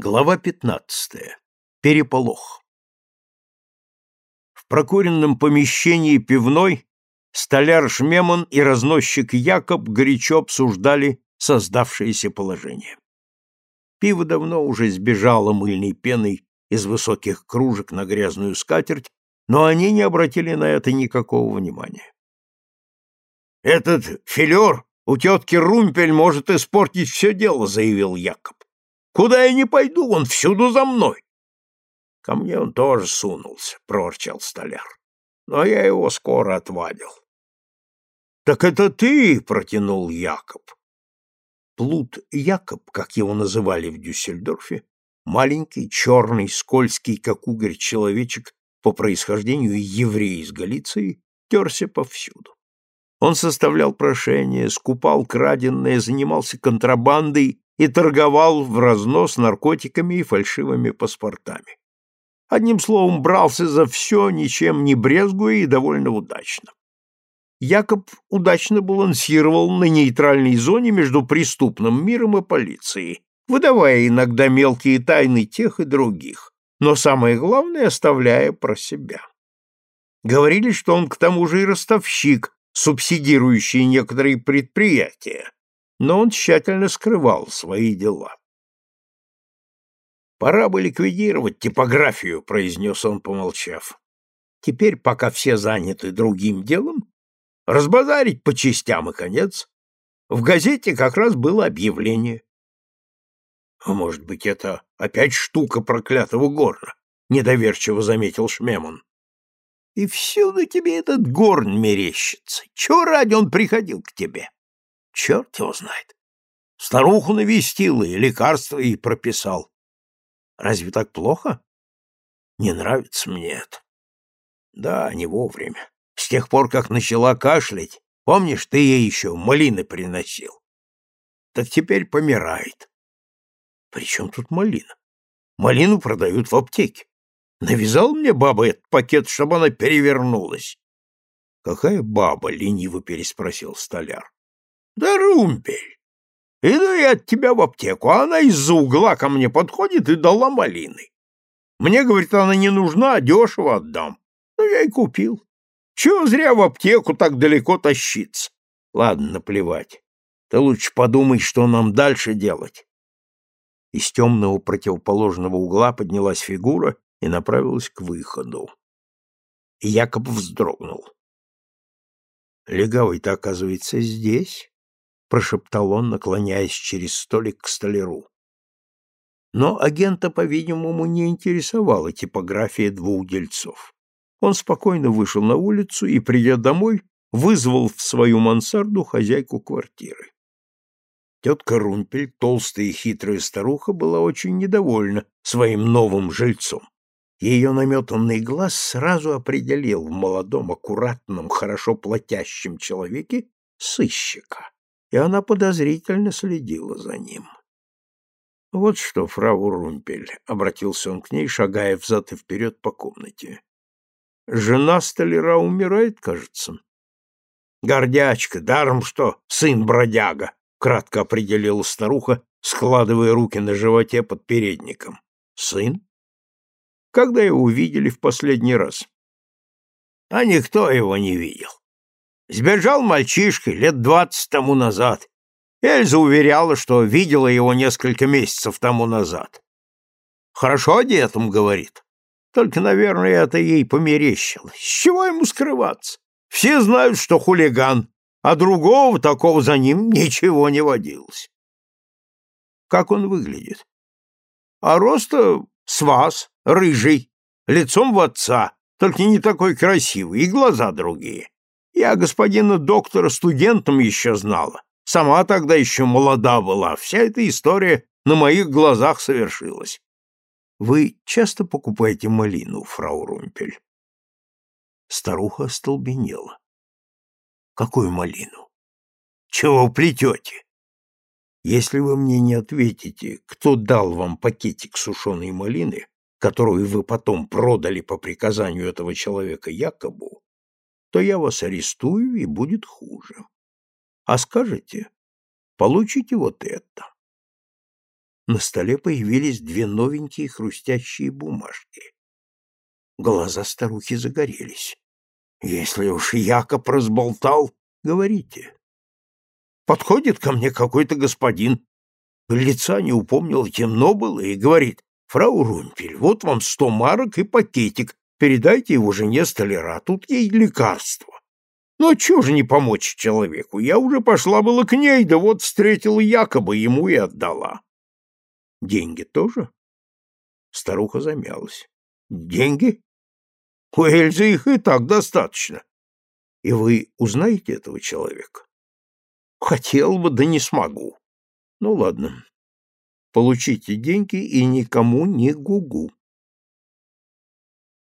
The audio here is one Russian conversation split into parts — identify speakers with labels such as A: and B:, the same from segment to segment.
A: Глава 15. Переполох. В прокуренном помещении пивной столяр Шмемон и разносчик Якоб горячо обсуждали создавшееся положение. Пиво давно уже сбежало мыльной пеной из высоких кружек на грязную скатерть, но они не обратили на это никакого внимания. «Этот филер у тетки Румпель может испортить все дело», — заявил Якоб. Куда я не пойду, он всюду за мной. Ко мне он тоже сунулся, проворчал столяр. Но я его скоро отвадил. Так это ты, протянул Якоб. Плут Якоб, как его называли в Дюссельдорфе, маленький, черный, скользкий, как угорь человечек, по происхождению еврей из Галиции, терся повсюду. Он составлял прошения, скупал краденное, занимался контрабандой и торговал в разнос наркотиками и фальшивыми паспортами. Одним словом, брался за все, ничем не брезгуя и довольно удачно. Якоб удачно балансировал на нейтральной зоне между преступным миром и полицией, выдавая иногда мелкие тайны тех и других, но самое главное оставляя про себя. Говорили, что он к тому же и ростовщик, субсидирующий некоторые предприятия, но он тщательно скрывал свои дела. «Пора бы ликвидировать типографию», — произнес он, помолчав. «Теперь, пока все заняты другим делом, разбазарить по частям и конец. В газете как раз было объявление». «А может быть, это опять штука проклятого горна?» — недоверчиво заметил Шмемон. «И всюду тебе этот горн мерещится. Чего ради он приходил к тебе?» Черт его знает. Старуху навестил и лекарства ей прописал. Разве так плохо? Не нравится мне это. Да, не вовремя. С тех пор, как начала кашлять, помнишь, ты ей еще малины приносил? Так теперь помирает. При чем тут малина? Малину продают в аптеке. Навязал мне баба этот пакет, чтобы она перевернулась. Какая баба? лениво переспросил столяр. Да румпель. Иду я от тебя в аптеку, а она из-за угла ко мне подходит и дала малины. Мне, говорит, она не нужна, а дешево отдам. Ну, я и купил. Чего зря в аптеку так далеко тащиться? Ладно, наплевать. Ты лучше подумай, что нам дальше делать. Из темного противоположного угла поднялась фигура и направилась к выходу. Якоб вздрогнул. Легавый-то, оказывается, здесь. — прошептал он, наклоняясь через столик к столяру. Но агента, по-видимому, не интересовала типография двух дельцов. Он спокойно вышел на улицу и, придя домой, вызвал в свою мансарду хозяйку квартиры. Тетка Румпель, толстая и хитрая старуха, была очень недовольна своим новым жильцом. Ее наметанный глаз сразу определил в молодом, аккуратном, хорошо платящем человеке сыщика и она подозрительно следила за ним. «Вот что, фрау Румпель», — обратился он к ней, шагая взад и вперед по комнате. «Жена столяра умирает, кажется». «Гордячка, даром что, сын бродяга», — кратко определила старуха, складывая руки на животе под передником. «Сын? Когда его видели в последний раз?» «А никто его не видел. Сбежал мальчишкой лет двадцать тому назад. Эльза уверяла, что видела его несколько месяцев тому назад. Хорошо одетым, говорит. Только, наверное, это ей померещилось. С чего ему скрываться? Все знают, что хулиган, а другого такого за ним ничего не водилось. Как он выглядит? А роста с вас, рыжий, лицом в отца, только не такой красивый, и глаза другие. Я господина доктора студентом еще знала. Сама тогда еще молода была. Вся эта история на моих глазах совершилась. Вы часто покупаете малину, фрау Румпель? Старуха остолбенела. Какую малину? Чего плетете? Если вы мне не ответите, кто дал вам пакетик сушеной малины, которую вы потом продали по приказанию этого человека Якобу, то я вас арестую, и будет хуже. А скажете, получите вот это. на столе появились две новенькие хрустящие бумажки. Глаза старухи загорелись. «Если уж Якоб разболтал, говорите». Подходит ко мне какой-то господин, лица не упомнил, темно было, и говорит, «Фрау Румпель, вот вам сто марок и пакетик, передайте его жене столяра, тут ей лекарство». Ну, а чего же не помочь человеку? Я уже пошла было к ней, да вот встретила якобы, ему и отдала. Деньги тоже? Старуха замялась. Деньги? У Эльзы их и так достаточно. И вы узнаете этого человека? Хотел бы, да не смогу. Ну, ладно. Получите деньги и никому не гугу.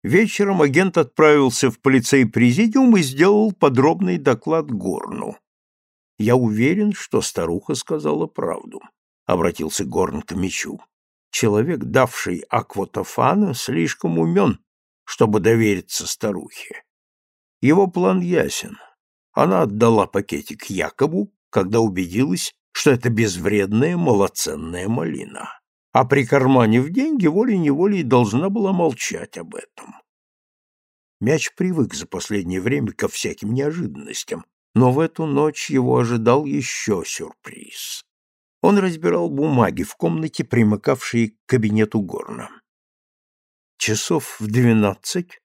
A: Вечером агент отправился в полицей-президиум и сделал подробный доклад Горну. «Я уверен, что старуха сказала правду», — обратился Горн к мечу. «Человек, давший Аквотофана, слишком умен, чтобы довериться старухе. Его план ясен. Она отдала пакетик Якобу, когда убедилась, что это безвредная малоценная малина а прикарманив деньги, волей-неволей должна была молчать об этом. Мяч привык за последнее время ко всяким неожиданностям, но в эту ночь его ожидал еще сюрприз. Он разбирал бумаги в комнате, примыкавшей к кабинету Горна. Часов в двенадцать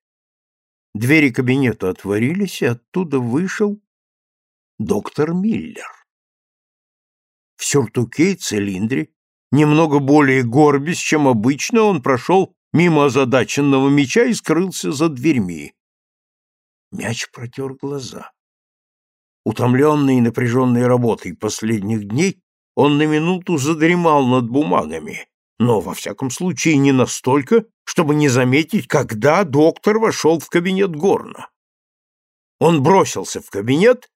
A: двери кабинета отворились, и оттуда вышел доктор Миллер. В сюртуке и цилиндре Немного более горбясь, чем обычно, он прошел мимо озадаченного мяча и скрылся за дверьми. Мяч протер глаза. Утомленный и напряженной работой последних дней, он на минуту задремал над бумагами, но, во всяком случае, не настолько, чтобы не заметить, когда доктор вошел в кабинет Горна. Он бросился в кабинет,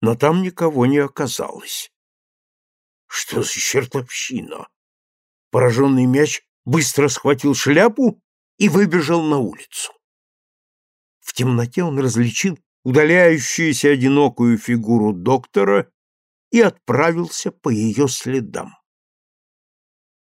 A: но там никого не оказалось. Что за чертовщина? Пораженный мяч быстро схватил шляпу и выбежал на улицу. В темноте он различил удаляющуюся одинокую фигуру доктора и отправился по ее следам.